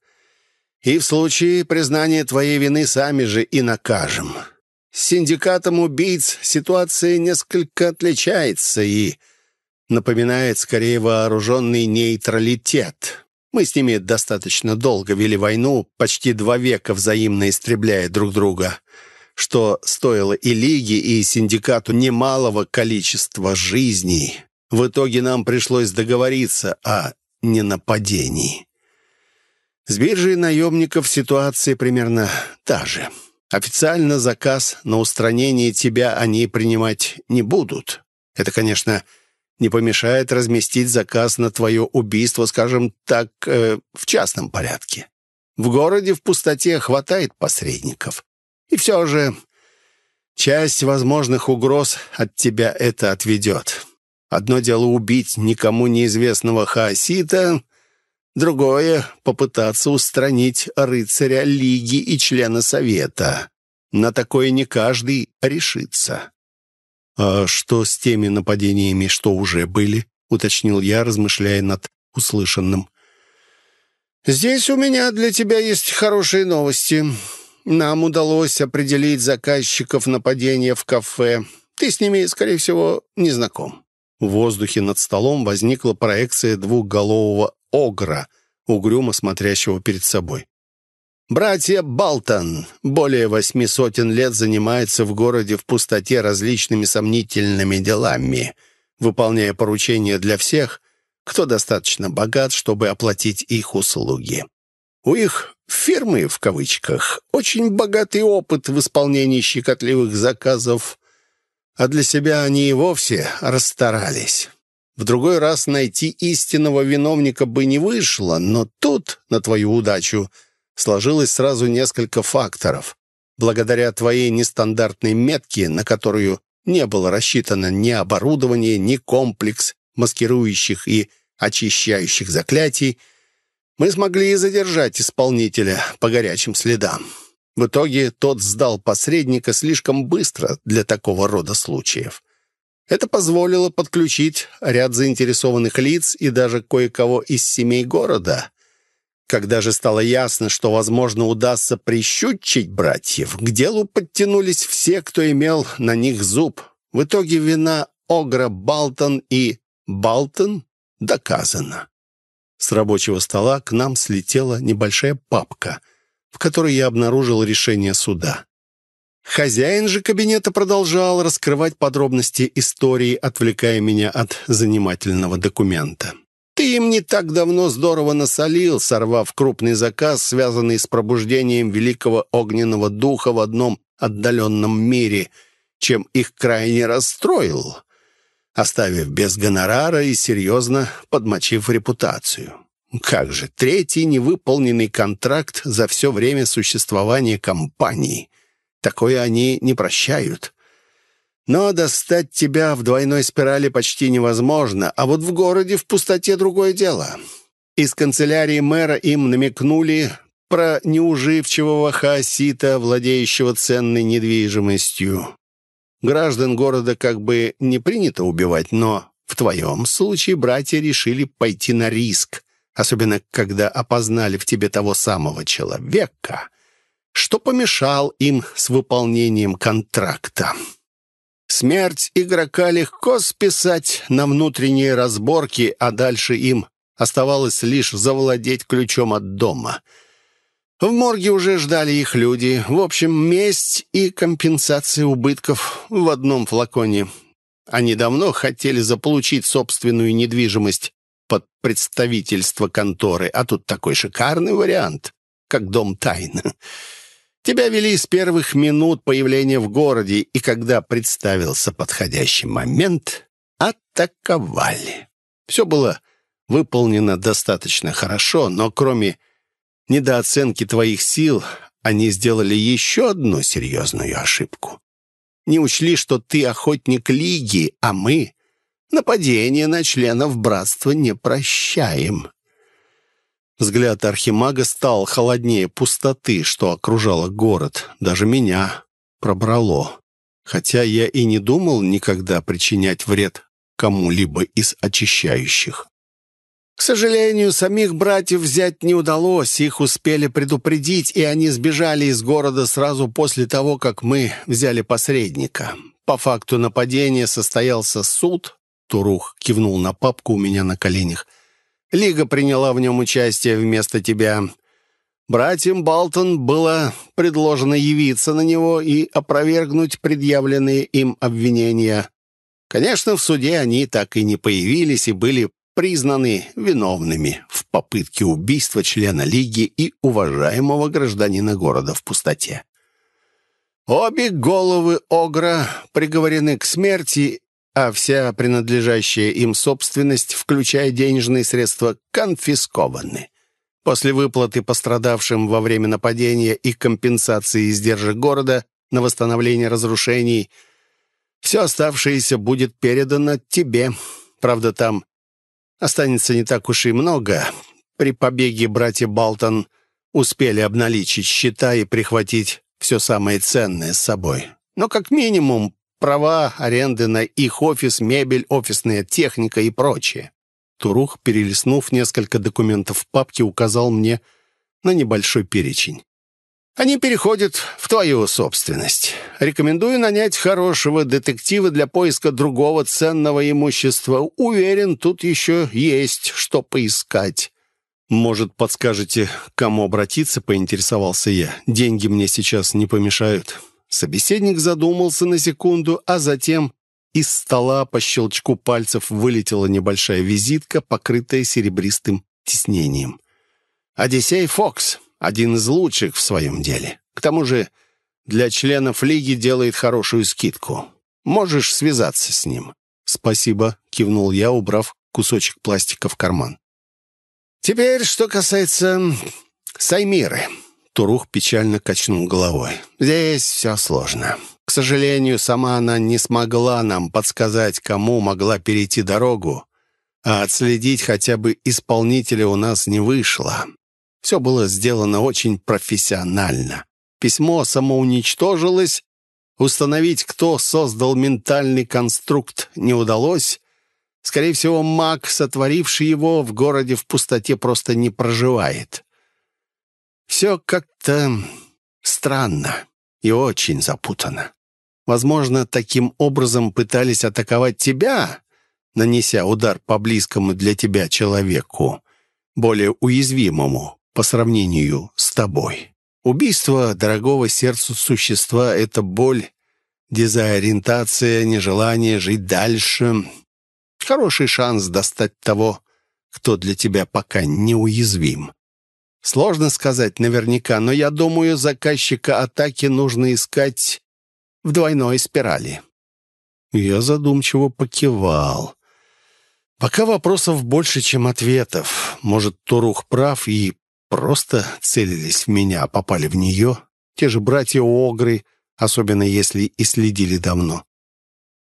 и в случае признания твоей вины сами же и накажем. С синдикатом убийц ситуация несколько отличается и напоминает скорее вооруженный нейтралитет. Мы с ними достаточно долго вели войну, почти два века взаимно истребляя друг друга, что стоило и Лиге, и Синдикату немалого количества жизней. В итоге нам пришлось договориться о не нападений. С биржей наемников ситуация примерно та же. Официально заказ на устранение тебя они принимать не будут. Это, конечно, не помешает разместить заказ на твое убийство, скажем так, э, в частном порядке. В городе в пустоте хватает посредников. И все же часть возможных угроз от тебя это отведет. Одно дело убить никому неизвестного хаосита, другое — попытаться устранить рыцаря Лиги и члена Совета. На такое не каждый решится. «А что с теми нападениями, что уже были?» — уточнил я, размышляя над услышанным. «Здесь у меня для тебя есть хорошие новости. Нам удалось определить заказчиков нападения в кафе. Ты с ними, скорее всего, не знаком». В воздухе над столом возникла проекция двухголового огра, угрюмо смотрящего перед собой. Братья Балтон более восьми сотен лет занимаются в городе в пустоте различными сомнительными делами, выполняя поручения для всех, кто достаточно богат, чтобы оплатить их услуги. У их «фирмы», в кавычках, очень богатый опыт в исполнении щекотливых заказов, а для себя они и вовсе расстарались. В другой раз найти истинного виновника бы не вышло, но тут, на твою удачу, — сложилось сразу несколько факторов. Благодаря твоей нестандартной метке, на которую не было рассчитано ни оборудование, ни комплекс маскирующих и очищающих заклятий, мы смогли задержать исполнителя по горячим следам. В итоге тот сдал посредника слишком быстро для такого рода случаев. Это позволило подключить ряд заинтересованных лиц и даже кое-кого из семей города. Когда же стало ясно, что, возможно, удастся прищучить братьев, к делу подтянулись все, кто имел на них зуб. В итоге вина Огра Балтон и Балтон доказана. С рабочего стола к нам слетела небольшая папка, в которой я обнаружил решение суда. Хозяин же кабинета продолжал раскрывать подробности истории, отвлекая меня от занимательного документа. Ты им не так давно здорово насолил, сорвав крупный заказ, связанный с пробуждением великого огненного духа в одном отдаленном мире, чем их крайне расстроил, оставив без гонорара и серьезно подмочив репутацию. Как же, третий невыполненный контракт за все время существования компании. Такое они не прощают. Но достать тебя в двойной спирали почти невозможно, а вот в городе в пустоте другое дело. Из канцелярии мэра им намекнули про неуживчивого хаосита, владеющего ценной недвижимостью. Граждан города как бы не принято убивать, но в твоем случае братья решили пойти на риск, особенно когда опознали в тебе того самого человека, что помешал им с выполнением контракта. Смерть игрока легко списать на внутренние разборки, а дальше им оставалось лишь завладеть ключом от дома. В морге уже ждали их люди. В общем, месть и компенсация убытков в одном флаконе. Они давно хотели заполучить собственную недвижимость под представительство конторы, а тут такой шикарный вариант, как дом тайны. Тебя вели с первых минут появления в городе, и когда представился подходящий момент, атаковали. Все было выполнено достаточно хорошо, но кроме недооценки твоих сил, они сделали еще одну серьезную ошибку. Не учли, что ты охотник Лиги, а мы нападение на членов братства не прощаем. Взгляд архимага стал холоднее пустоты, что окружала город. Даже меня пробрало. Хотя я и не думал никогда причинять вред кому-либо из очищающих. К сожалению, самих братьев взять не удалось, их успели предупредить, и они сбежали из города сразу после того, как мы взяли посредника. По факту нападения состоялся суд, Турух кивнул на папку у меня на коленях, Лига приняла в нем участие вместо тебя. Братьям Балтон было предложено явиться на него и опровергнуть предъявленные им обвинения. Конечно, в суде они так и не появились и были признаны виновными в попытке убийства члена Лиги и уважаемого гражданина города в пустоте. Обе головы Огра приговорены к смерти, а вся принадлежащая им собственность, включая денежные средства, конфискованы. После выплаты пострадавшим во время нападения и компенсации издержек города на восстановление разрушений, все оставшееся будет передано тебе. Правда, там останется не так уж и много. При побеге братья Балтон успели обналичить счета и прихватить все самое ценное с собой. Но как минимум права аренды на их офис, мебель, офисная техника и прочее. Турух, перелистнув несколько документов в папке, указал мне на небольшой перечень. Они переходят в твою собственность. Рекомендую нанять хорошего детектива для поиска другого ценного имущества. Уверен, тут еще есть что поискать». «Может, подскажете, к кому обратиться?» — поинтересовался я. «Деньги мне сейчас не помешают». Собеседник задумался на секунду, а затем из стола по щелчку пальцев вылетела небольшая визитка, покрытая серебристым тиснением. «Одиссей Фокс, один из лучших в своем деле. К тому же для членов лиги делает хорошую скидку. Можешь связаться с ним». «Спасибо», — кивнул я, убрав кусочек пластика в карман. «Теперь, что касается Саймиры». Турух печально качнул головой. «Здесь все сложно. К сожалению, сама она не смогла нам подсказать, кому могла перейти дорогу, а отследить хотя бы исполнителя у нас не вышло. Все было сделано очень профессионально. Письмо самоуничтожилось, установить, кто создал ментальный конструкт, не удалось. Скорее всего, маг, сотворивший его, в городе в пустоте просто не проживает. Все как-то странно и очень запутано. Возможно, таким образом пытались атаковать тебя, нанеся удар по близкому для тебя человеку, более уязвимому, по сравнению с тобой. Убийство дорогого сердцу существа — это боль, дезориентация, нежелание жить дальше. Хороший шанс достать того, кто для тебя пока неуязвим. Сложно сказать наверняка, но я думаю, заказчика атаки нужно искать в двойной спирали. Я задумчиво покивал. Пока вопросов больше, чем ответов. Может, Торух прав, и просто целились в меня, а попали в нее. Те же братья-огры, особенно если и следили давно.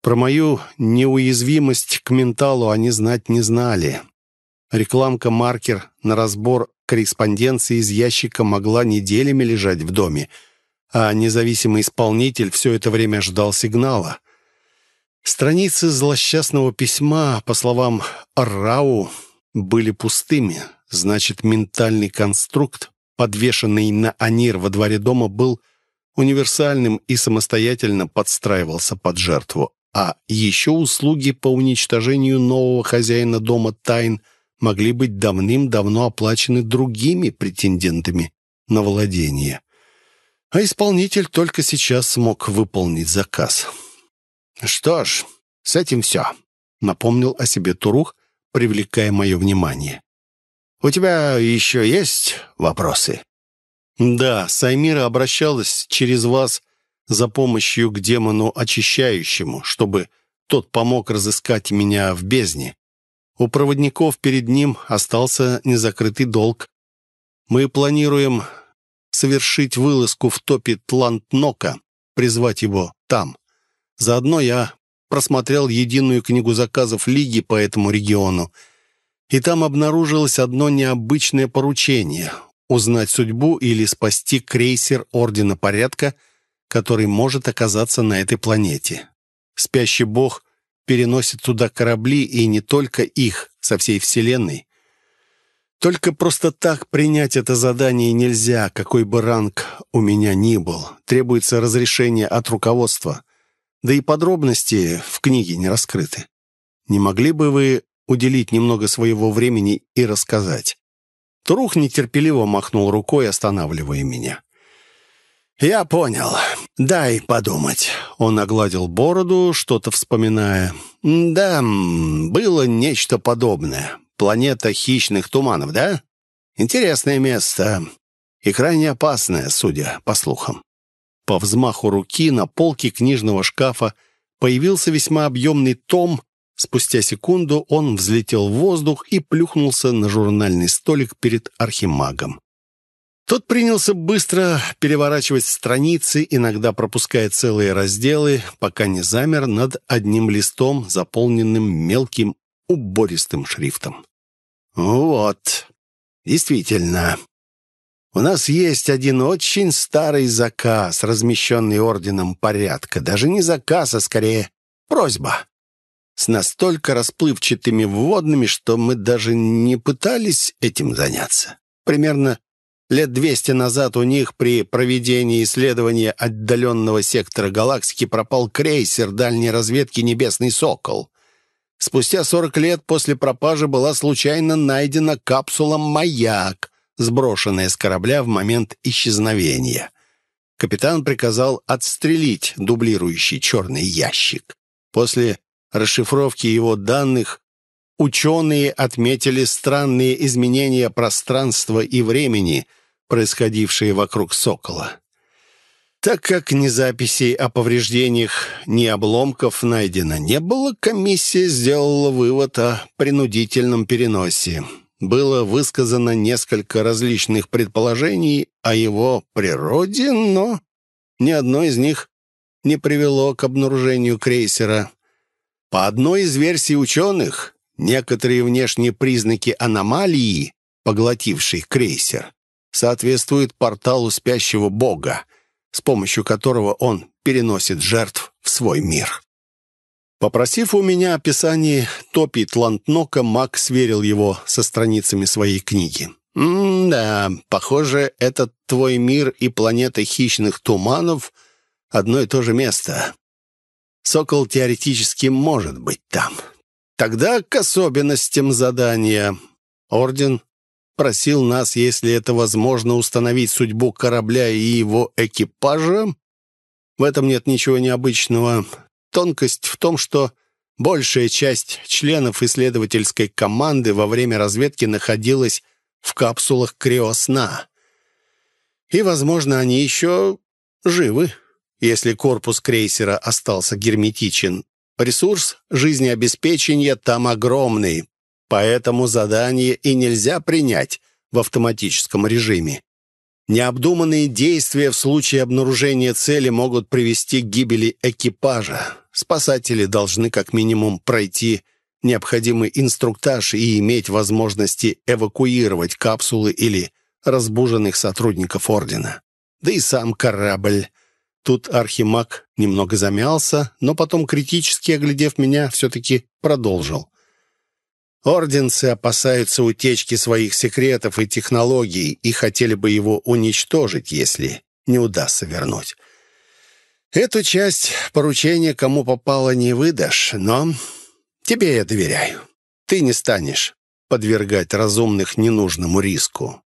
Про мою неуязвимость к менталу они знать не знали. Рекламка-маркер на разбор корреспонденции из ящика могла неделями лежать в доме, а независимый исполнитель все это время ждал сигнала. Страницы злосчастного письма, по словам Рау, были пустыми. Значит, ментальный конструкт, подвешенный на анир во дворе дома, был универсальным и самостоятельно подстраивался под жертву. А еще услуги по уничтожению нового хозяина дома тайн могли быть давным-давно оплачены другими претендентами на владение. А исполнитель только сейчас смог выполнить заказ. «Что ж, с этим все», — напомнил о себе Турух, привлекая мое внимание. У тебя еще есть вопросы?» «Да, Саймира обращалась через вас за помощью к демону очищающему, чтобы тот помог разыскать меня в бездне. У проводников перед ним остался незакрытый долг. Мы планируем совершить вылазку в топе Тлантнока, призвать его там. Заодно я просмотрел единую книгу заказов Лиги по этому региону — и там обнаружилось одно необычное поручение — узнать судьбу или спасти крейсер Ордена Порядка, который может оказаться на этой планете. Спящий бог переносит туда корабли, и не только их, со всей Вселенной. Только просто так принять это задание нельзя, какой бы ранг у меня ни был. Требуется разрешение от руководства. Да и подробности в книге не раскрыты. Не могли бы вы уделить немного своего времени и рассказать. Трух нетерпеливо махнул рукой, останавливая меня. «Я понял. «Дай подумать». Он огладил бороду, что-то вспоминая. «Да, было нечто подобное. Планета хищных туманов, да? Интересное место. И крайне опасное, судя по слухам». По взмаху руки на полке книжного шкафа появился весьма объемный том. Спустя секунду он взлетел в воздух и плюхнулся на журнальный столик перед архимагом. Тот принялся быстро переворачивать страницы, иногда пропуская целые разделы, пока не замер над одним листом, заполненным мелким убористым шрифтом. «Вот, действительно, у нас есть один очень старый заказ, размещенный Орденом Порядка. Даже не заказ, а скорее просьба. С настолько расплывчатыми вводными, что мы даже не пытались этим заняться. Примерно Лет 200 назад у них при проведении исследования отдаленного сектора галактики пропал крейсер дальней разведки «Небесный Сокол». Спустя 40 лет после пропажи была случайно найдена капсула «Маяк», сброшенная с корабля в момент исчезновения. Капитан приказал отстрелить дублирующий черный ящик. После расшифровки его данных Ученые отметили странные изменения пространства и времени, происходившие вокруг «Сокола». Так как ни записей о повреждениях, ни обломков найдено не было, комиссия сделала вывод о принудительном переносе. Было высказано несколько различных предположений о его природе, но ни одно из них не привело к обнаружению крейсера. По одной из версий ученых, Некоторые внешние признаки аномалии, поглотившей крейсер, соответствуют порталу спящего бога, с помощью которого он переносит жертв в свой мир. Попросив у меня описание топи Тлантнока, Мак сверил его со страницами своей книги. «М-да, похоже, этот твой мир и планета хищных туманов — одно и то же место. Сокол теоретически может быть там. Тогда к особенностям задания. Орден просил нас, если это возможно, установить судьбу корабля и его экипажа. В этом нет ничего необычного. Тонкость в том, что большая часть членов исследовательской команды во время разведки находилась в капсулах криосна. И, возможно, они еще живы, если корпус крейсера остался герметичен. Ресурс жизнеобеспечения там огромный, поэтому задание и нельзя принять в автоматическом режиме. Необдуманные действия в случае обнаружения цели могут привести к гибели экипажа. Спасатели должны как минимум пройти необходимый инструктаж и иметь возможности эвакуировать капсулы или разбуженных сотрудников Ордена. Да и сам корабль Тут Архимаг немного замялся, но потом, критически оглядев меня, все-таки продолжил. Орденцы опасаются утечки своих секретов и технологий и хотели бы его уничтожить, если не удастся вернуть. Эту часть поручения кому попало не выдашь, но тебе я доверяю. Ты не станешь подвергать разумных ненужному риску.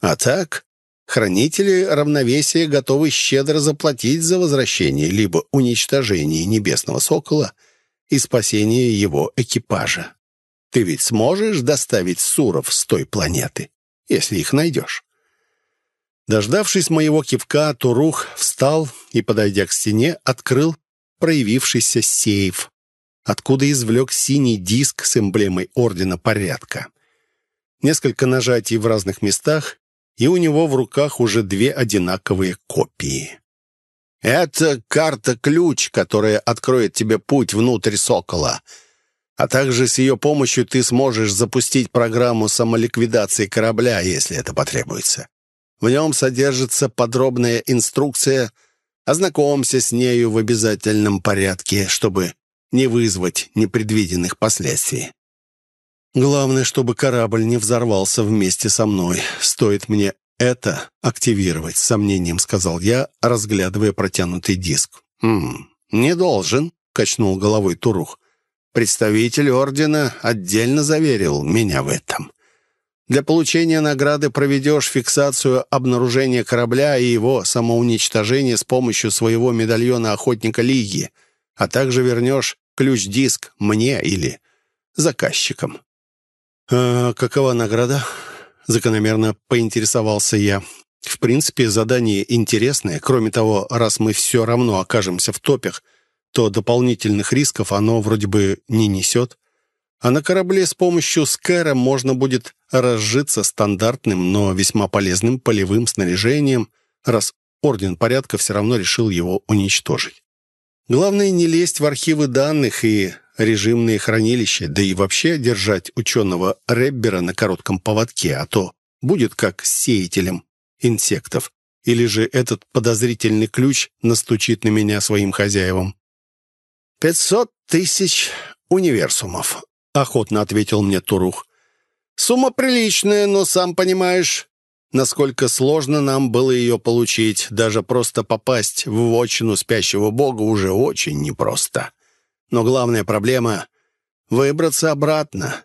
А так, Хранители равновесия готовы щедро заплатить за возвращение либо уничтожение Небесного Сокола и спасение его экипажа. Ты ведь сможешь доставить Суров с той планеты, если их найдешь?» Дождавшись моего кивка, Турух встал и, подойдя к стене, открыл проявившийся сейф, откуда извлек синий диск с эмблемой Ордена Порядка. Несколько нажатий в разных местах, и у него в руках уже две одинаковые копии. «Это карта-ключ, которая откроет тебе путь внутрь «Сокола», а также с ее помощью ты сможешь запустить программу самоликвидации корабля, если это потребуется. В нем содержится подробная инструкция. Ознакомься с нею в обязательном порядке, чтобы не вызвать непредвиденных последствий. Главное, чтобы корабль не взорвался вместе со мной. Стоит мне это активировать, с сомнением сказал я, разглядывая протянутый диск. «Хм, не должен», — качнул головой Турух. «Представитель ордена отдельно заверил меня в этом. Для получения награды проведешь фиксацию обнаружения корабля и его самоуничтожение с помощью своего медальона Охотника Лиги, а также вернешь ключ-диск мне или заказчикам. «А какова награда?» — закономерно поинтересовался я. «В принципе, задание интересное. Кроме того, раз мы все равно окажемся в топях, то дополнительных рисков оно вроде бы не несет. А на корабле с помощью скэра можно будет разжиться стандартным, но весьма полезным полевым снаряжением, раз Орден Порядка все равно решил его уничтожить. Главное не лезть в архивы данных и режимные хранилища, да и вообще держать ученого Реббера на коротком поводке, а то будет как с сеятелем инсектов. Или же этот подозрительный ключ настучит на меня своим хозяевам. «Пятьсот тысяч универсумов», — охотно ответил мне Турух. «Сумма приличная, но, сам понимаешь, насколько сложно нам было ее получить. Даже просто попасть в вотчину спящего бога уже очень непросто. Но главная проблема — выбраться обратно.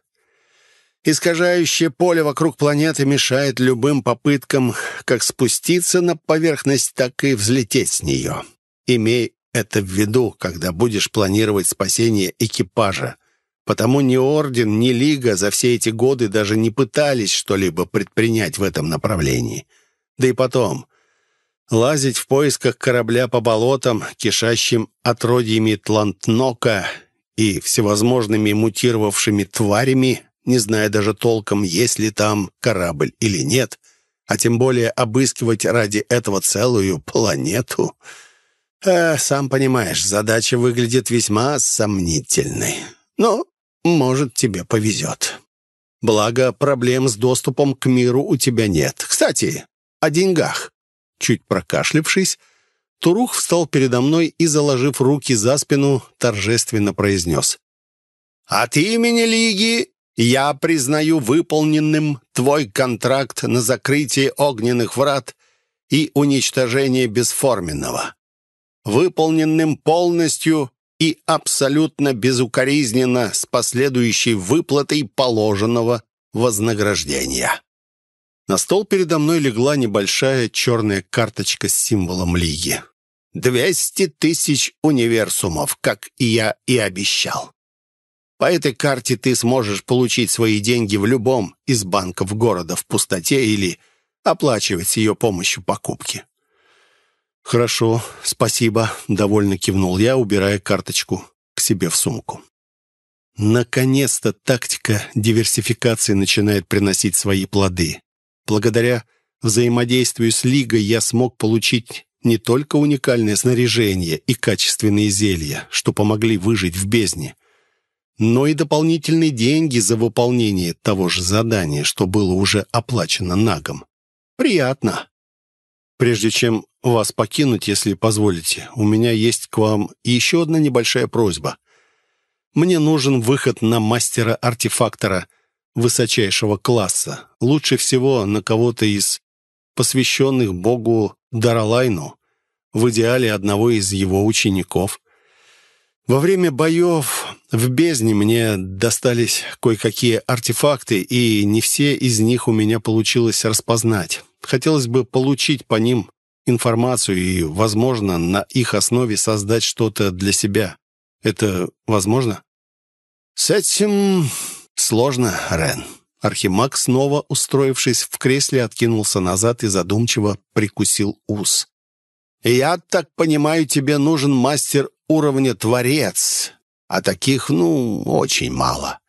Искажающее поле вокруг планеты мешает любым попыткам как спуститься на поверхность, так и взлететь с нее. Имей это в виду, когда будешь планировать спасение экипажа. Потому ни Орден, ни Лига за все эти годы даже не пытались что-либо предпринять в этом направлении. Да и потом, лазить в поисках корабля по болотам, кишащим отродьями Тлантнока и всевозможными мутировавшими тварями, не зная даже толком, есть ли там корабль или нет, а тем более обыскивать ради этого целую планету. Э, сам понимаешь, задача выглядит весьма сомнительной. Но может, тебе повезет. Благо, проблем с доступом к миру у тебя нет. Кстати, о деньгах». Чуть прокашлившись, Турух встал передо мной и, заложив руки за спину, торжественно произнес. «От имени Лиги я признаю выполненным твой контракт на закрытие огненных врат и уничтожение бесформенного. Выполненным полностью и абсолютно безукоризненно с последующей выплатой положенного вознаграждения. На стол передо мной легла небольшая черная карточка с символом Лиги. «Двести тысяч универсумов, как я и обещал. По этой карте ты сможешь получить свои деньги в любом из банков города в пустоте или оплачивать с ее помощью покупки. «Хорошо, спасибо», — довольно кивнул я, убирая карточку к себе в сумку. Наконец-то тактика диверсификации начинает приносить свои плоды. Благодаря взаимодействию с Лигой я смог получить не только уникальное снаряжение и качественные зелья, что помогли выжить в бездне, но и дополнительные деньги за выполнение того же задания, что было уже оплачено нагом. Приятно. Прежде чем вас покинуть, если позволите, у меня есть к вам еще одна небольшая просьба. Мне нужен выход на мастера-артефактора высочайшего класса. Лучше всего на кого-то из посвященных богу Даралайну, в идеале одного из его учеников. Во время боев в бездне мне достались кое-какие артефакты, и не все из них у меня получилось распознать. Хотелось бы получить по ним информацию и, возможно, на их основе создать что-то для себя. Это возможно? С этим сложно, Рен. Архимаг, снова устроившись в кресле, откинулся назад и задумчиво прикусил ус. «Я так понимаю, тебе нужен мастер уровня Творец, а таких, ну, очень мало.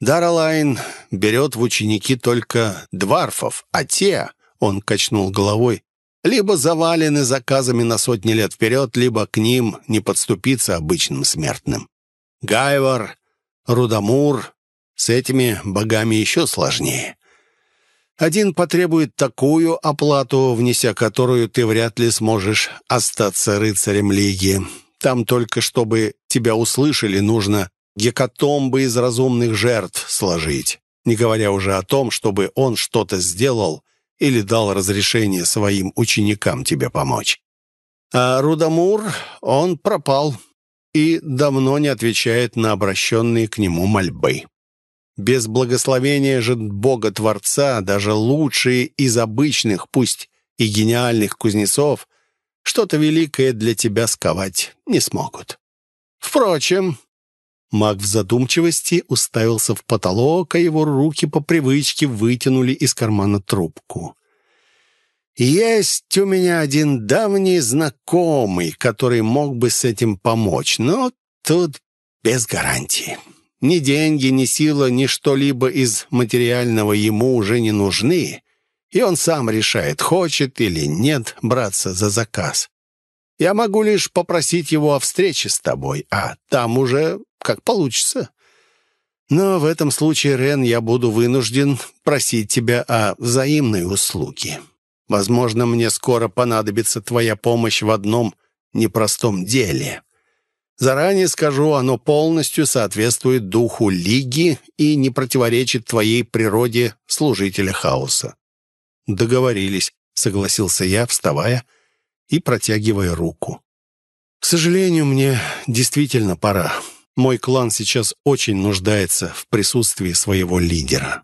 Даралайн берет в ученики только дварфов, а те, он качнул головой, либо завалены заказами на сотни лет вперед, либо к ним не подступиться обычным смертным. Гайвар, Рудамур, с этими богами еще сложнее. Один потребует такую оплату, внеся которую ты вряд ли сможешь остаться рыцарем Лиги. Там только чтобы тебя услышали, нужно гекатомбы из разумных жертв сложить, не говоря уже о том, чтобы он что-то сделал или дал разрешение своим ученикам тебе помочь. А Рудамур, он пропал и давно не отвечает на обращенные к нему мольбы. Без благословения же Бога-творца даже лучшие из обычных, пусть и гениальных кузнецов, что-то великое для тебя сковать не смогут. Впрочем, маг в задумчивости уставился в потолок, а его руки по привычке вытянули из кармана трубку. «Есть у меня один давний знакомый, который мог бы с этим помочь, но тут без гарантии. Ни деньги, ни сила, ни что-либо из материального ему уже не нужны, и он сам решает, хочет или нет браться за заказ. Я могу лишь попросить его о встрече с тобой, а там уже как получится. Но в этом случае, Рен, я буду вынужден просить тебя о взаимной услуге. Возможно, мне скоро понадобится твоя помощь в одном непростом деле. Заранее скажу, оно полностью соответствует духу Лиги и не противоречит твоей природе служителя хаоса». «Договорились», — согласился я, вставая и протягивая руку. «К сожалению, мне действительно пора. Мой клан сейчас очень нуждается в присутствии своего лидера».